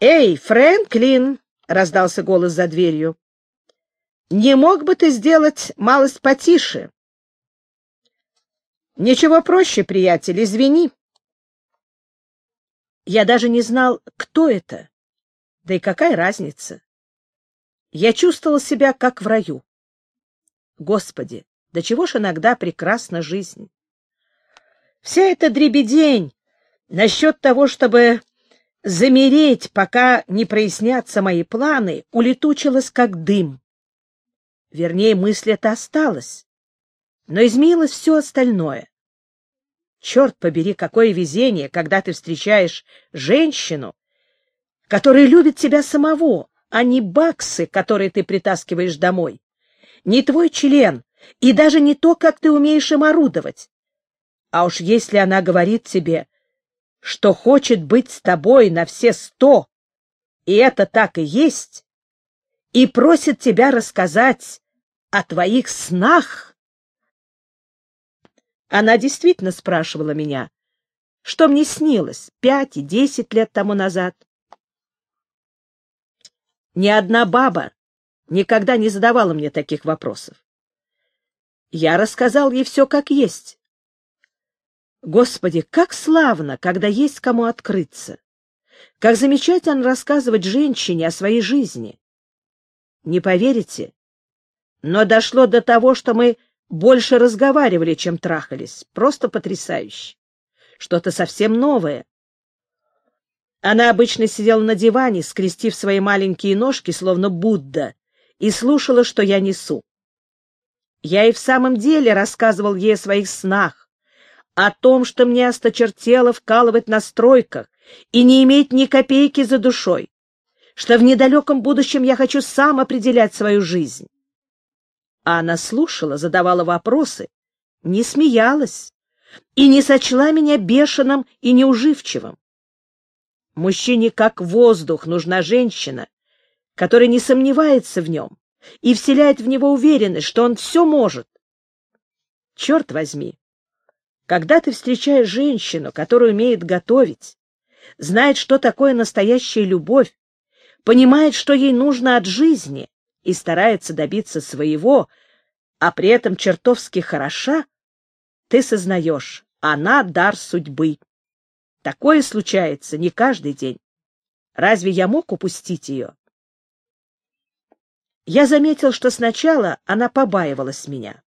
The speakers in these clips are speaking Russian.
«Эй, Фрэнклин!» — раздался голос за дверью. «Не мог бы ты сделать малость потише?» «Ничего проще, приятель, извини». Я даже не знал, кто это. Да и какая разница? Я чувствовал себя как в раю. Господи, до чего ж иногда прекрасна жизнь! Вся эта дребедень насчет того, чтобы замереть, пока не прояснятся мои планы, улетучилась как дым. Вернее, мысль эта осталась, но изменилось все остальное. Черт побери, какое везение, когда ты встречаешь женщину, которая любит тебя самого, а не баксы, которые ты притаскиваешь домой, не твой член и даже не то, как ты умеешь им орудовать. А уж если она говорит тебе, что хочет быть с тобой на все сто, и это так и есть, и просит тебя рассказать о твоих снах. Она действительно спрашивала меня, что мне снилось пять и десять лет тому назад. Ни одна баба никогда не задавала мне таких вопросов. Я рассказал ей все как есть. Господи, как славно, когда есть кому открыться! Как замечательно рассказывать женщине о своей жизни! Не поверите, но дошло до того, что мы больше разговаривали, чем трахались. Просто потрясающе. Что-то совсем новое. Она обычно сидела на диване, скрестив свои маленькие ножки, словно Будда, и слушала, что я несу. Я и в самом деле рассказывал ей о своих снах, о том, что мне осточертело вкалывать на стройках и не иметь ни копейки за душой, что в недалеком будущем я хочу сам определять свою жизнь. А она слушала, задавала вопросы, не смеялась и не сочла меня бешеным и неуживчивым. Мужчине как воздух нужна женщина, которая не сомневается в нем и вселяет в него уверенность, что он все может. Черт возьми, когда ты встречаешь женщину, которая умеет готовить, знает, что такое настоящая любовь, понимает, что ей нужно от жизни и старается добиться своего, а при этом чертовски хороша, ты сознаешь, она дар судьбы. Такое случается не каждый день. Разве я мог упустить ее? Я заметил, что сначала она побаивалась меня.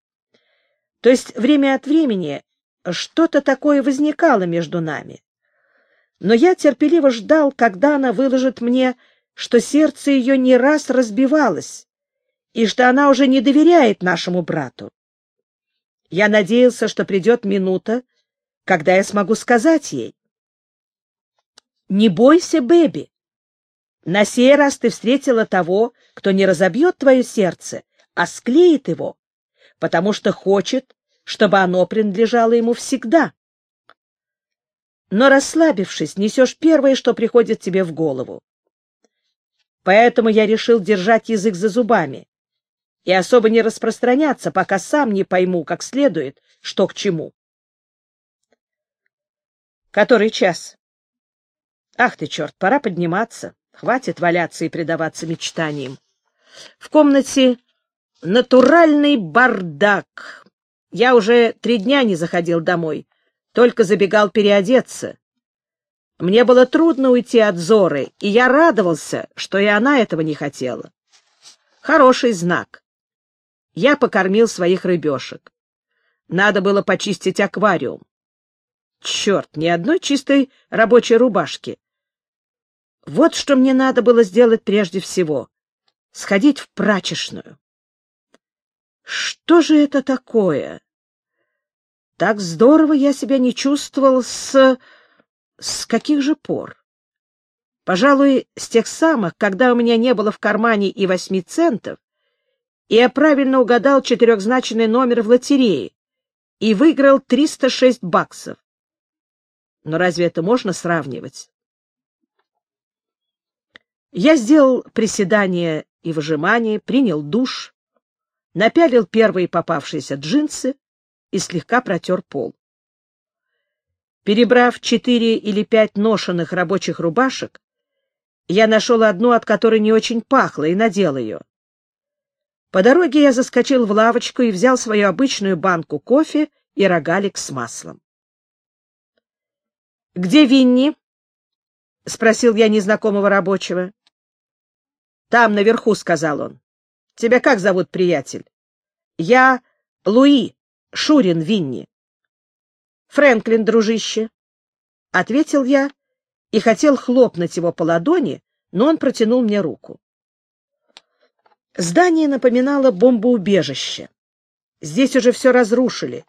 То есть время от времени что-то такое возникало между нами. Но я терпеливо ждал, когда она выложит мне, что сердце ее не раз разбивалось, и что она уже не доверяет нашему брату. Я надеялся, что придет минута, когда я смогу сказать ей. «Не бойся, Бэби. На сей раз ты встретила того, кто не разобьет твое сердце, а склеит его, потому что хочет, чтобы оно принадлежало ему всегда. Но, расслабившись, несешь первое, что приходит тебе в голову. Поэтому я решил держать язык за зубами и особо не распространяться, пока сам не пойму как следует, что к чему. Который час? Ах ты, черт, пора подниматься. Хватит валяться и предаваться мечтаниям. В комнате натуральный бардак. Я уже три дня не заходил домой, только забегал переодеться. Мне было трудно уйти от Зоры, и я радовался, что и она этого не хотела. Хороший знак. Я покормил своих рыбешек. Надо было почистить аквариум. Черт, ни одной чистой рабочей рубашки. Вот что мне надо было сделать прежде всего — сходить в прачечную. Что же это такое? Так здорово я себя не чувствовал с... с каких же пор? Пожалуй, с тех самых, когда у меня не было в кармане и восьми центов, и я правильно угадал четырехзначный номер в лотерее и выиграл 306 баксов. Но разве это можно сравнивать? Я сделал приседания и выжимания, принял душ, напялил первые попавшиеся джинсы и слегка протер пол. Перебрав четыре или пять ношенных рабочих рубашек, Я нашел одну, от которой не очень пахло, и надел ее. По дороге я заскочил в лавочку и взял свою обычную банку кофе и рогалик с маслом. — Где Винни? — спросил я незнакомого рабочего. — Там, наверху, — сказал он. — Тебя как зовут, приятель? — Я Луи, Шурин Винни. — Фрэнклин, дружище, — ответил я и хотел хлопнуть его по ладони, но он протянул мне руку. Здание напоминало бомбоубежище. Здесь уже все разрушили,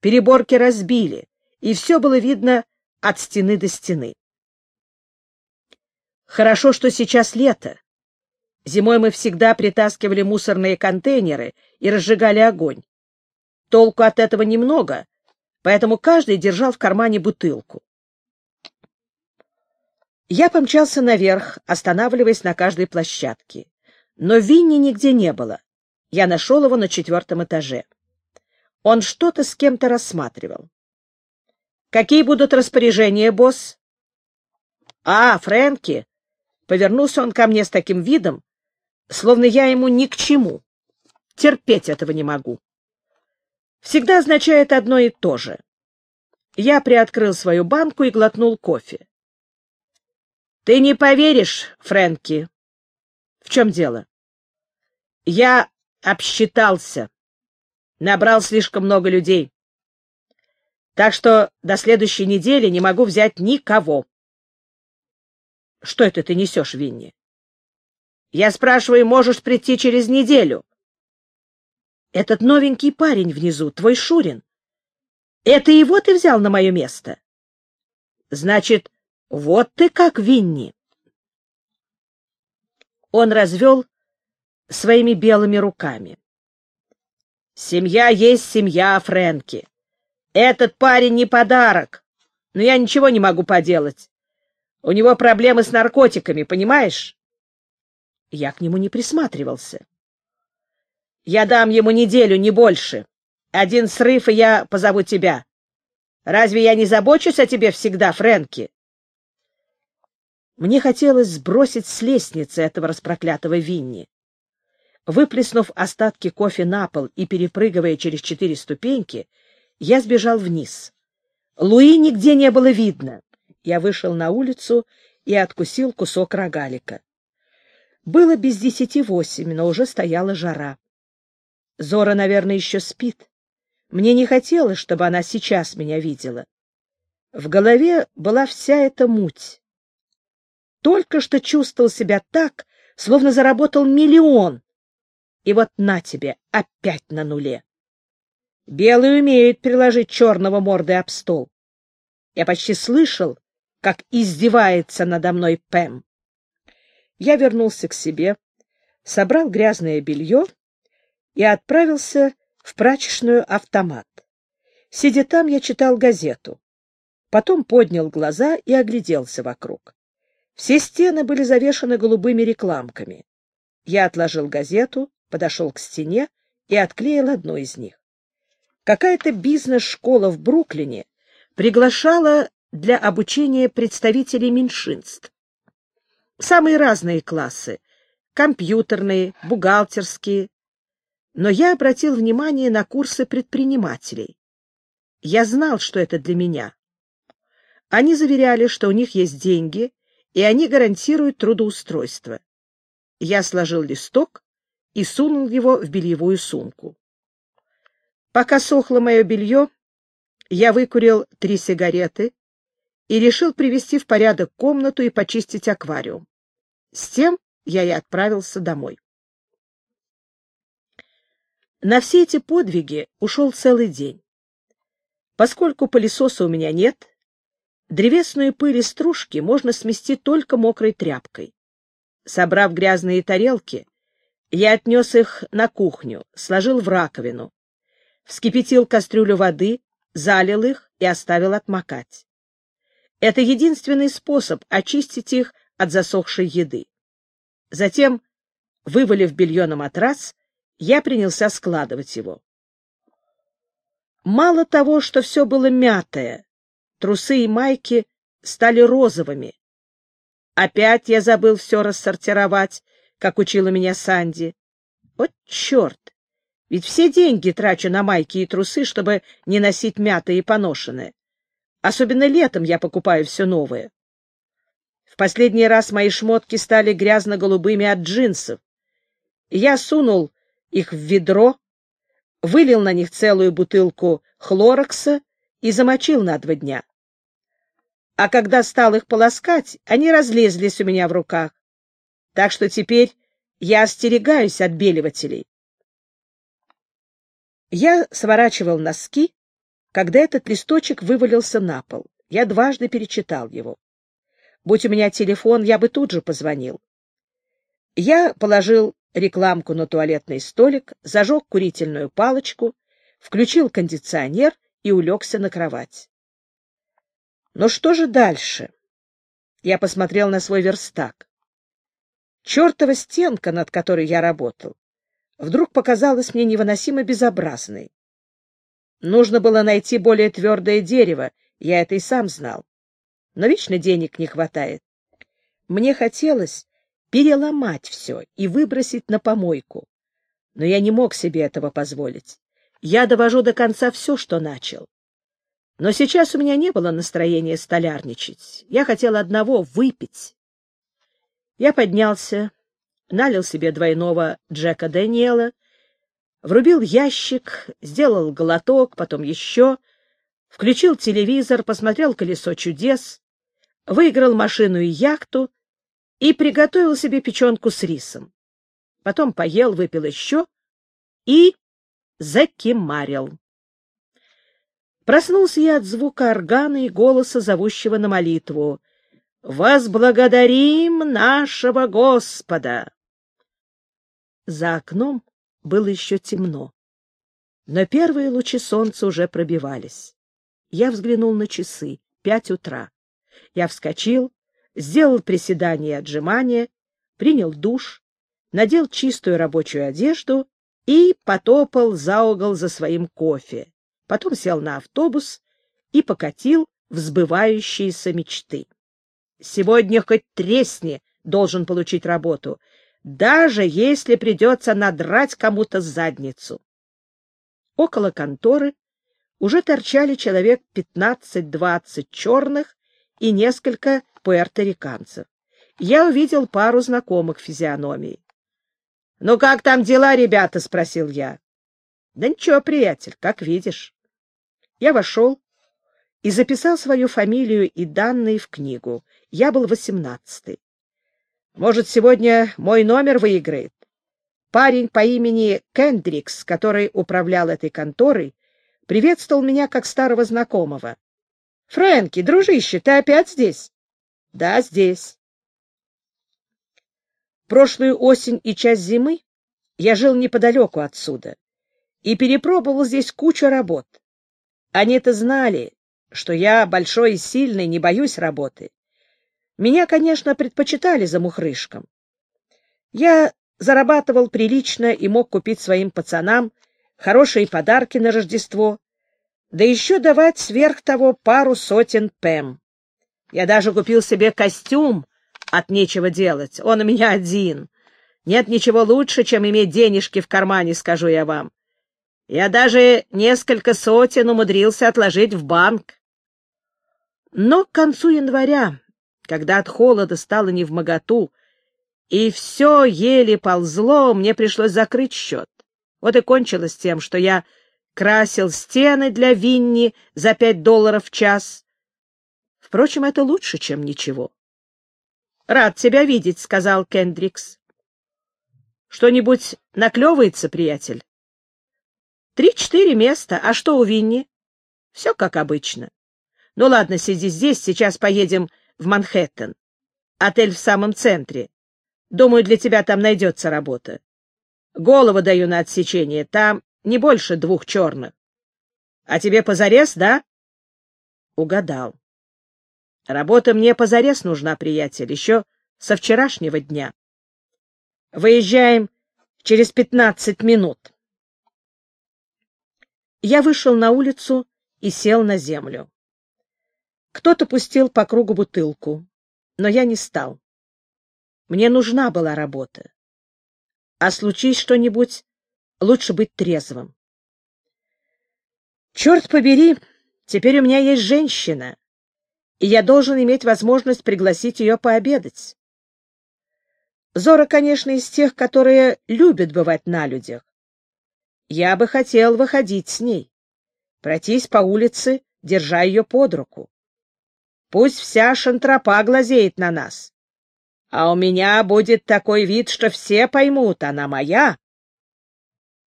переборки разбили, и все было видно от стены до стены. Хорошо, что сейчас лето. Зимой мы всегда притаскивали мусорные контейнеры и разжигали огонь. Толку от этого немного, поэтому каждый держал в кармане бутылку. Я помчался наверх, останавливаясь на каждой площадке. Но Винни нигде не было. Я нашел его на четвертом этаже. Он что-то с кем-то рассматривал. «Какие будут распоряжения, босс?» «А, Фрэнки!» Повернулся он ко мне с таким видом, словно я ему ни к чему. Терпеть этого не могу. Всегда означает одно и то же. Я приоткрыл свою банку и глотнул кофе. «Ты не поверишь, Фрэнки, в чем дело? Я обсчитался. Набрал слишком много людей. Так что до следующей недели не могу взять никого. Что это ты несешь, Винни? Я спрашиваю, можешь прийти через неделю? Этот новенький парень внизу, твой Шурин. Это его ты взял на мое место? Значит, вот ты как, Винни. Он развел своими белыми руками. Семья есть семья, Фрэнки. Этот парень не подарок, но я ничего не могу поделать. У него проблемы с наркотиками, понимаешь? Я к нему не присматривался. Я дам ему неделю, не больше. Один срыв, и я позову тебя. Разве я не забочусь о тебе всегда, Фрэнки? Мне хотелось сбросить с лестницы этого распроклятого Винни. Выплеснув остатки кофе на пол и перепрыгивая через четыре ступеньки, я сбежал вниз. Луи нигде не было видно. Я вышел на улицу и откусил кусок рогалика. Было без десяти восемь, но уже стояла жара. Зора, наверное, еще спит. Мне не хотелось, чтобы она сейчас меня видела. В голове была вся эта муть только что чувствовал себя так, словно заработал миллион. И вот на тебе, опять на нуле. Белый умеет приложить черного морды об стол. Я почти слышал, как издевается надо мной Пэм. Я вернулся к себе, собрал грязное белье и отправился в прачечную автомат. Сидя там, я читал газету. Потом поднял глаза и огляделся вокруг. Все стены были завешаны голубыми рекламками. Я отложил газету, подошел к стене и отклеил одну из них. Какая-то бизнес-школа в Бруклине приглашала для обучения представителей меньшинств. Самые разные классы — компьютерные, бухгалтерские. Но я обратил внимание на курсы предпринимателей. Я знал, что это для меня. Они заверяли, что у них есть деньги — и они гарантируют трудоустройство. Я сложил листок и сунул его в бельевую сумку. Пока сохло мое белье, я выкурил три сигареты и решил привести в порядок комнату и почистить аквариум. С тем я и отправился домой. На все эти подвиги ушел целый день. Поскольку пылесоса у меня нет, Древесную пыль и стружки можно смести только мокрой тряпкой. Собрав грязные тарелки, я отнес их на кухню, сложил в раковину, вскипятил кастрюлю воды, залил их и оставил отмокать. Это единственный способ очистить их от засохшей еды. Затем, вывалив белье на матрас, я принялся складывать его. Мало того, что все было мятое, Трусы и майки стали розовыми. Опять я забыл все рассортировать, как учила меня Санди. Вот черт! Ведь все деньги трачу на майки и трусы, чтобы не носить мятые и поношенные. Особенно летом я покупаю все новое. В последний раз мои шмотки стали грязно-голубыми от джинсов. Я сунул их в ведро, вылил на них целую бутылку хлорокса и замочил на два дня. А когда стал их полоскать, они разлезлись у меня в руках. Так что теперь я остерегаюсь отбеливателей. Я сворачивал носки, когда этот листочек вывалился на пол. Я дважды перечитал его. Будь у меня телефон, я бы тут же позвонил. Я положил рекламку на туалетный столик, зажег курительную палочку, включил кондиционер и улегся на кровать. Но что же дальше? Я посмотрел на свой верстак. Чертова стенка, над которой я работал, вдруг показалась мне невыносимо безобразной. Нужно было найти более твердое дерево, я это и сам знал. Но вечно денег не хватает. Мне хотелось переломать все и выбросить на помойку. Но я не мог себе этого позволить. Я довожу до конца все, что начал. Но сейчас у меня не было настроения столярничать. Я хотел одного — выпить. Я поднялся, налил себе двойного Джека Дэниела, врубил ящик, сделал глоток, потом еще, включил телевизор, посмотрел «Колесо чудес», выиграл машину и яхту и приготовил себе печенку с рисом. Потом поел, выпил еще и закимарил. Проснулся я от звука органа и голоса, зовущего на молитву. «Возблагодарим нашего Господа!» За окном было еще темно, но первые лучи солнца уже пробивались. Я взглянул на часы. Пять утра. Я вскочил, сделал приседания и отжимания, принял душ, надел чистую рабочую одежду и потопал за угол за своим кофе. Потом сел на автобус и покатил в сбывающиеся мечты. Сегодня хоть тресни должен получить работу, даже если придется надрать кому-то задницу. Около конторы уже торчали человек пятнадцать-двадцать черных и несколько пуэрториканцев. Я увидел пару знакомых физиономий. — Ну как там дела, ребята? — спросил я. — Да ничего, приятель, как видишь. Я вошел и записал свою фамилию и данные в книгу. Я был восемнадцатый. Может, сегодня мой номер выиграет? Парень по имени Кендрикс, который управлял этой конторой, приветствовал меня как старого знакомого. — Фрэнки, дружище, ты опять здесь? — Да, здесь. Прошлую осень и часть зимы я жил неподалеку отсюда и перепробовал здесь кучу работ. Они-то знали, что я большой и сильный, не боюсь работы. Меня, конечно, предпочитали за мухрышком. Я зарабатывал прилично и мог купить своим пацанам хорошие подарки на Рождество, да еще давать сверх того пару сотен пэм. Я даже купил себе костюм от нечего делать, он у меня один. Нет ничего лучше, чем иметь денежки в кармане, скажу я вам. Я даже несколько сотен умудрился отложить в банк. Но к концу января, когда от холода стало невмоготу, и все еле ползло, мне пришлось закрыть счет. Вот и кончилось тем, что я красил стены для Винни за пять долларов в час. Впрочем, это лучше, чем ничего. — Рад тебя видеть, — сказал Кендрикс. — Что-нибудь наклевывается, приятель? Три-четыре места. А что у Винни? Все как обычно. Ну ладно, сиди здесь, сейчас поедем в Манхэттен. Отель в самом центре. Думаю, для тебя там найдется работа. Голову даю на отсечение, там не больше двух черных. А тебе позарез, да? Угадал. Работа мне позарез нужна, приятель, еще со вчерашнего дня. Выезжаем через пятнадцать минут. Я вышел на улицу и сел на землю. Кто-то пустил по кругу бутылку, но я не стал. Мне нужна была работа. А случись что-нибудь, лучше быть трезвым. Черт побери, теперь у меня есть женщина, и я должен иметь возможность пригласить ее пообедать. Зора, конечно, из тех, которые любят бывать на людях. Я бы хотел выходить с ней, пройтись по улице, держа ее под руку. Пусть вся шантропа глазеет на нас. А у меня будет такой вид, что все поймут, она моя.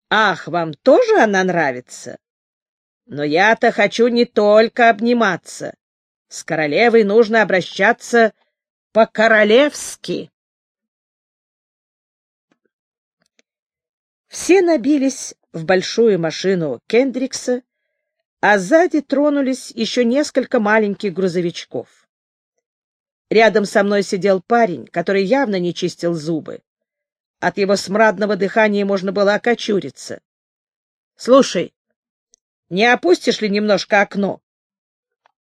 Ах, вам тоже она нравится? Но я-то хочу не только обниматься. С королевой нужно обращаться по-королевски. Все набились в большую машину Кендрикса, а сзади тронулись еще несколько маленьких грузовичков. Рядом со мной сидел парень, который явно не чистил зубы. От его смрадного дыхания можно было окочуриться. — Слушай, не опустишь ли немножко окно?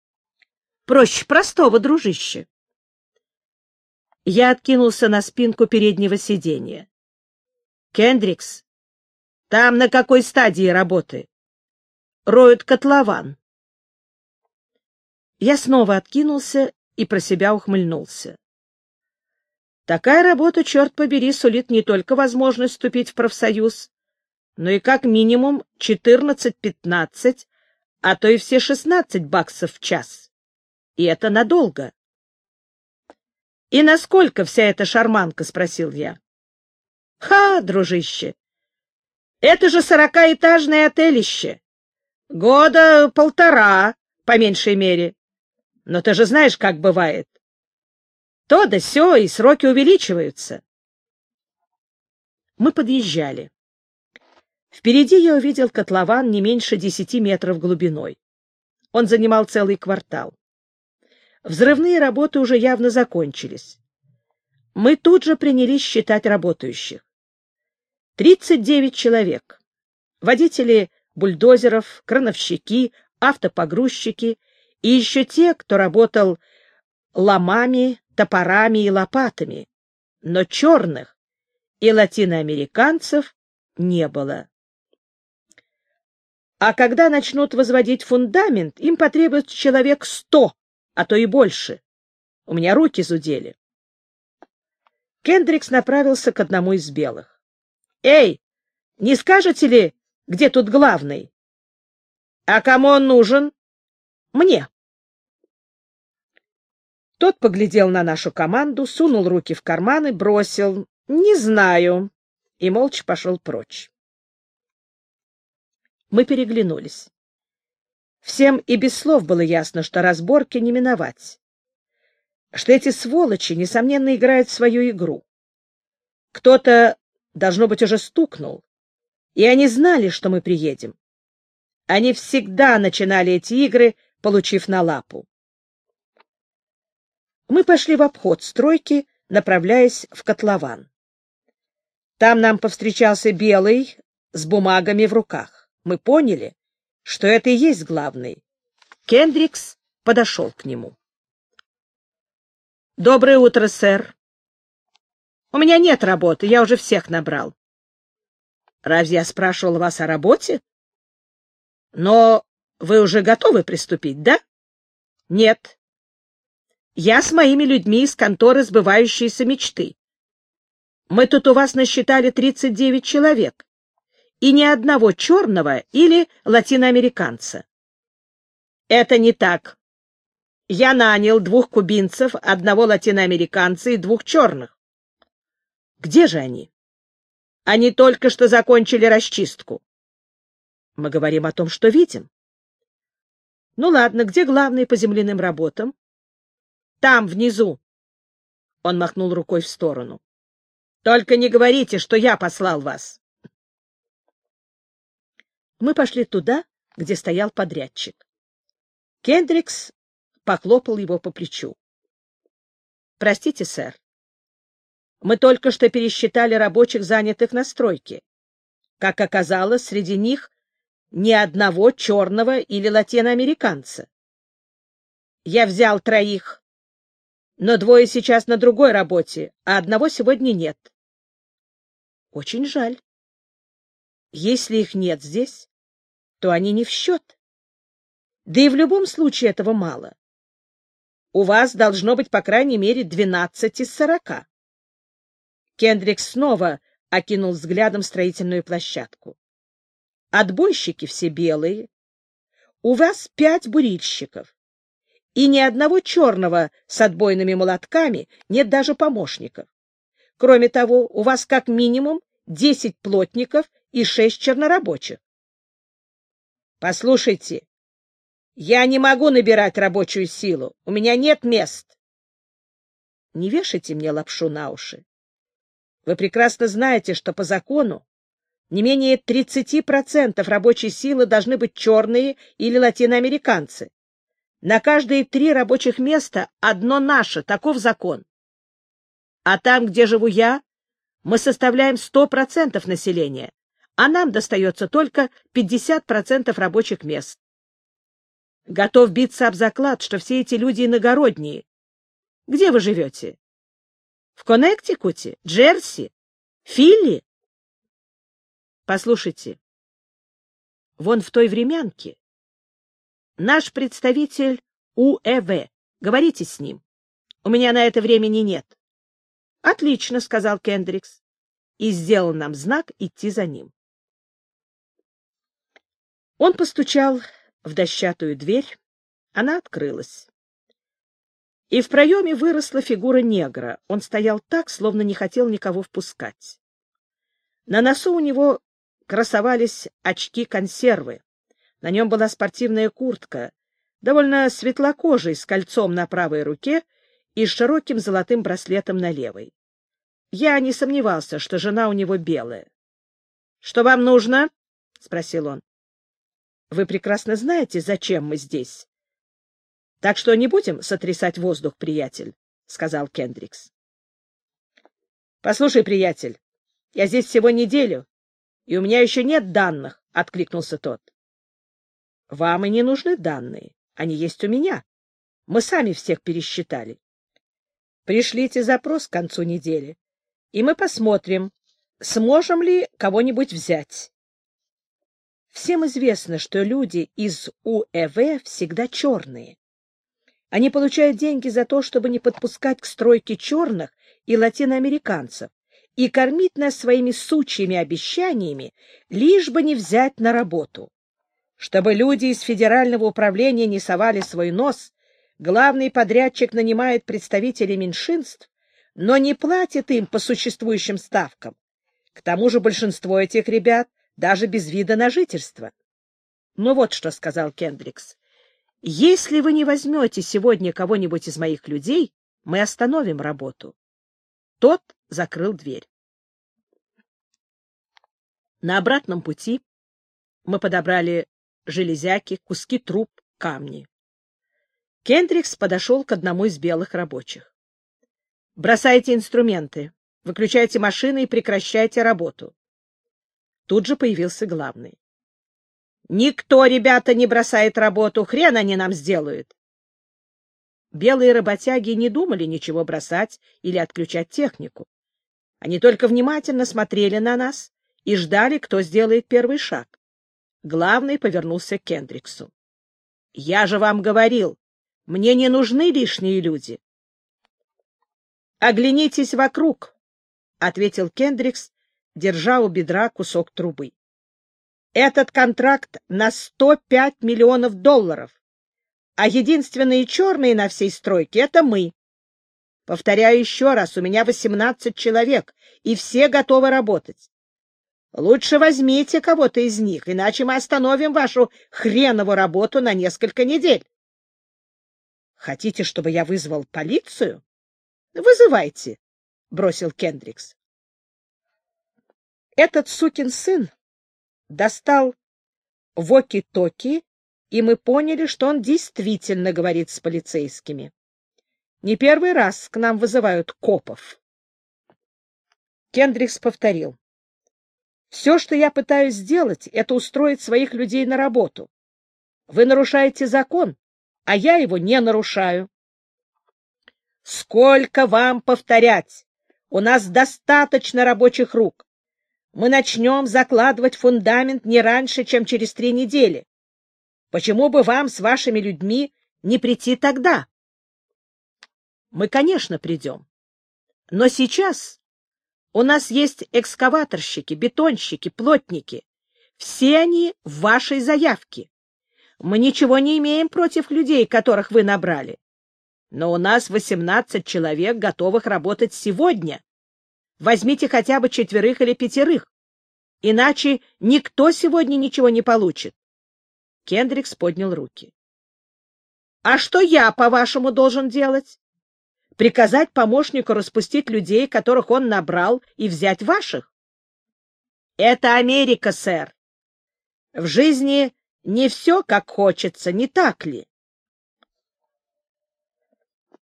— Проще простого, дружище. Я откинулся на спинку переднего сиденья. — Кендрикс, там на какой стадии работы? Роют котлован. Я снова откинулся и про себя ухмыльнулся. Такая работа, черт побери, сулит не только возможность вступить в профсоюз, но и как минимум 14-15, а то и все 16 баксов в час. И это надолго. — И насколько вся эта шарманка? — спросил я. — Ха, дружище! Это же сорокаэтажное отелище. Года полтора, по меньшей мере. Но ты же знаешь, как бывает. То да сё, и сроки увеличиваются. Мы подъезжали. Впереди я увидел котлован не меньше десяти метров глубиной. Он занимал целый квартал. Взрывные работы уже явно закончились. Мы тут же принялись считать работающих. Тридцать девять человек. Водители бульдозеров, крановщики, автопогрузчики и еще те, кто работал ломами, топорами и лопатами. Но черных и латиноамериканцев не было. А когда начнут возводить фундамент, им потребуется человек сто, а то и больше. У меня руки зудели. Кендрикс направился к одному из белых. — Эй, не скажете ли, где тут главный? — А кому он нужен? — Мне. Тот поглядел на нашу команду, сунул руки в карманы, бросил «Не знаю» и молча пошел прочь. Мы переглянулись. Всем и без слов было ясно, что разборки не миновать. Что эти сволочи, несомненно, играют свою игру. Кто-то, должно быть, уже стукнул, и они знали, что мы приедем. Они всегда начинали эти игры, получив на лапу. Мы пошли в обход стройки, направляясь в котлован. Там нам повстречался белый с бумагами в руках мы поняли, что это и есть главный. Кендрикс подошел к нему. — Доброе утро, сэр. — У меня нет работы, я уже всех набрал. — Разве я спрашивал вас о работе? — Но вы уже готовы приступить, да? — Нет. Я с моими людьми из конторы сбывающейся мечты. Мы тут у вас насчитали 39 человек и ни одного черного или латиноамериканца. Это не так. Я нанял двух кубинцев, одного латиноамериканца и двух черных. Где же они? Они только что закончили расчистку. Мы говорим о том, что видим. Ну ладно, где главный по земляным работам? Там, внизу. Он махнул рукой в сторону. Только не говорите, что я послал вас. Мы пошли туда, где стоял подрядчик. Кендрикс похлопал его по плечу. — Простите, сэр. Мы только что пересчитали рабочих, занятых на стройке. Как оказалось, среди них ни одного черного или латиноамериканца. Я взял троих. Но двое сейчас на другой работе, а одного сегодня нет. Очень жаль. Если их нет здесь, то они не в счет. Да и в любом случае этого мало. У вас должно быть по крайней мере двенадцать из сорока. Кендрикс снова окинул взглядом строительную площадку. Отбойщики все белые. У вас пять бурильщиков. И ни одного черного с отбойными молотками, нет даже помощников. Кроме того, у вас как минимум десять плотников и шесть чернорабочих. Послушайте, я не могу набирать рабочую силу, у меня нет мест. Не вешайте мне лапшу на уши. Вы прекрасно знаете, что по закону не менее 30% рабочей силы должны быть черные или латиноамериканцы. На каждые три рабочих места одно наше, таков закон. А там, где живу я, мы составляем 100% населения, а нам достается только 50% рабочих мест. Готов биться об заклад, что все эти люди иногородние. Где вы живете? В Коннектикуте? Джерси? Филли? Послушайте, вон в той времянке наш представитель УЭВ. Говорите с ним. У меня на это времени нет. — Отлично, — сказал Кендрикс и сделал нам знак идти за ним. Он постучал в дощатую дверь, она открылась. И в проеме выросла фигура негра. Он стоял так, словно не хотел никого впускать. На носу у него красовались очки-консервы. На нем была спортивная куртка, довольно светлокожей, с кольцом на правой руке и с широким золотым браслетом на левой. Я не сомневался, что жена у него белая. — Что вам нужно? — спросил он. — Вы прекрасно знаете, зачем мы здесь. — Так что не будем сотрясать воздух, приятель, — сказал Кендрикс. — Послушай, приятель, я здесь всего неделю, и у меня еще нет данных, — откликнулся тот. — Вам и не нужны данные, они есть у меня. Мы сами всех пересчитали. Пришлите запрос к концу недели, и мы посмотрим, сможем ли кого-нибудь взять. Всем известно, что люди из УЭВ всегда черные. Они получают деньги за то, чтобы не подпускать к стройке черных и латиноамериканцев и кормить нас своими сучьими обещаниями, лишь бы не взять на работу. Чтобы люди из федерального управления не совали свой нос, главный подрядчик нанимает представителей меньшинств, но не платит им по существующим ставкам. К тому же большинство этих ребят даже без вида на жительство. Ну вот что сказал Кендрикс. Если вы не возьмете сегодня кого-нибудь из моих людей, мы остановим работу. Тот закрыл дверь. На обратном пути мы подобрали железяки, куски труб, камни. Кендрикс подошел к одному из белых рабочих. Бросайте инструменты, выключайте машины и прекращайте работу. Тут же появился главный. Никто, ребята, не бросает работу, хрен они нам сделают. Белые работяги не думали ничего бросать или отключать технику. Они только внимательно смотрели на нас и ждали, кто сделает первый шаг. Главный повернулся к Кендриксу. — Я же вам говорил, мне не нужны лишние люди. Оглянитесь вокруг, — ответил Кендрикс, держа у бедра кусок трубы. Этот контракт на 105 миллионов долларов, а единственные черные на всей стройке — это мы. Повторяю еще раз, у меня 18 человек, и все готовы работать. Лучше возьмите кого-то из них, иначе мы остановим вашу хренову работу на несколько недель. Хотите, чтобы я вызвал полицию? — Вызывайте, — бросил Кендрикс. Этот сукин сын достал воки-токи, и мы поняли, что он действительно говорит с полицейскими. Не первый раз к нам вызывают копов. Кендрикс повторил. Все, что я пытаюсь сделать, это устроить своих людей на работу. Вы нарушаете закон, а я его не нарушаю. Сколько вам повторять? У нас достаточно рабочих рук. Мы начнем закладывать фундамент не раньше, чем через три недели. Почему бы вам с вашими людьми не прийти тогда? Мы, конечно, придем. Но сейчас у нас есть экскаваторщики, бетонщики, плотники. Все они в вашей заявке. Мы ничего не имеем против людей, которых вы набрали. Но у нас 18 человек, готовых работать сегодня. Возьмите хотя бы четверых или пятерых. Иначе никто сегодня ничего не получит. Кендрикс поднял руки. — А что я, по-вашему, должен делать? Приказать помощнику распустить людей, которых он набрал, и взять ваших? — Это Америка, сэр. В жизни не все, как хочется, не так ли?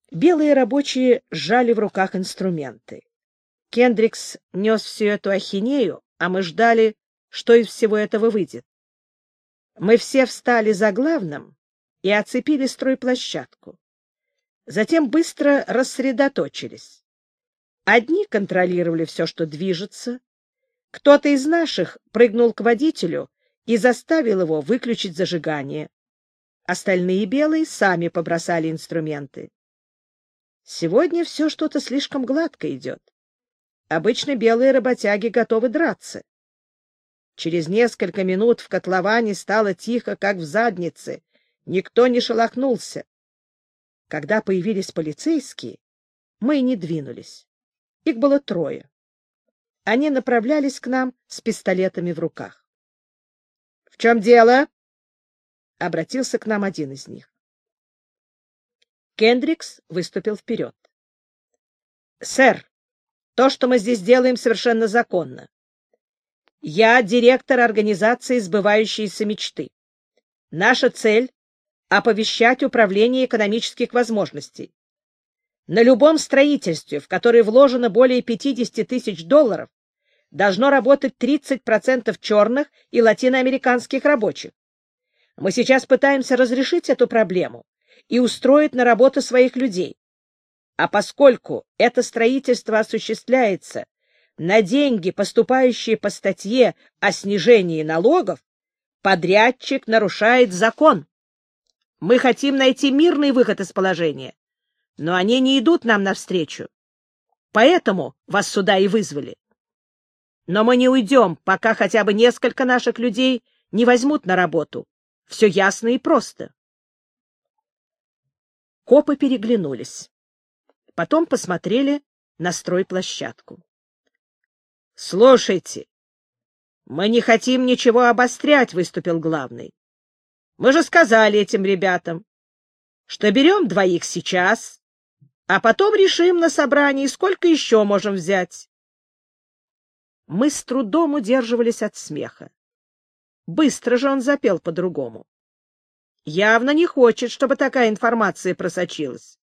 Белые рабочие сжали в руках инструменты. Кендрикс нес всю эту ахинею, а мы ждали, что из всего этого выйдет. Мы все встали за главным и оцепили стройплощадку. Затем быстро рассредоточились. Одни контролировали все, что движется. Кто-то из наших прыгнул к водителю и заставил его выключить зажигание. Остальные белые сами побросали инструменты. Сегодня все что-то слишком гладко идет. Обычно белые работяги готовы драться. Через несколько минут в котловане стало тихо, как в заднице. Никто не шелохнулся. Когда появились полицейские, мы не двинулись. Их было трое. Они направлялись к нам с пистолетами в руках. — В чем дело? — обратился к нам один из них. Кендрикс выступил вперед. — Сэр, то, что мы здесь делаем, совершенно законно. Я директор организации «Сбывающиеся мечты». Наша цель — оповещать Управление экономических возможностей. На любом строительстве, в которое вложено более 50 тысяч долларов, должно работать 30% черных и латиноамериканских рабочих. Мы сейчас пытаемся разрешить эту проблему и устроить на работу своих людей. А поскольку это строительство осуществляется на деньги, поступающие по статье о снижении налогов, подрядчик нарушает закон. Мы хотим найти мирный выход из положения, но они не идут нам навстречу. Поэтому вас сюда и вызвали. Но мы не уйдем, пока хотя бы несколько наших людей не возьмут на работу. Все ясно и просто. Копы переглянулись. Потом посмотрели на стройплощадку. Слушайте, мы не хотим ничего обострять, выступил главный. Мы же сказали этим ребятам, что берем двоих сейчас, а потом решим на собрании, сколько еще можем взять. Мы с трудом удерживались от смеха. Быстро же он запел по-другому. Явно не хочет, чтобы такая информация просочилась.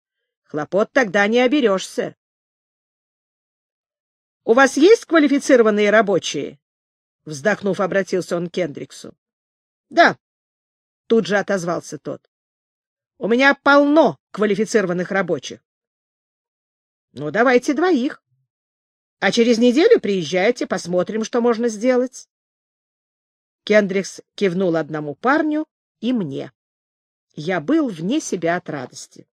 Хлопот тогда не оберешься. — У вас есть квалифицированные рабочие? — вздохнув, обратился он к Кендриксу. — Да, — тут же отозвался тот. — У меня полно квалифицированных рабочих. — Ну, давайте двоих. А через неделю приезжайте, посмотрим, что можно сделать. Кендрикс кивнул одному парню и мне. Я был вне себя от радости.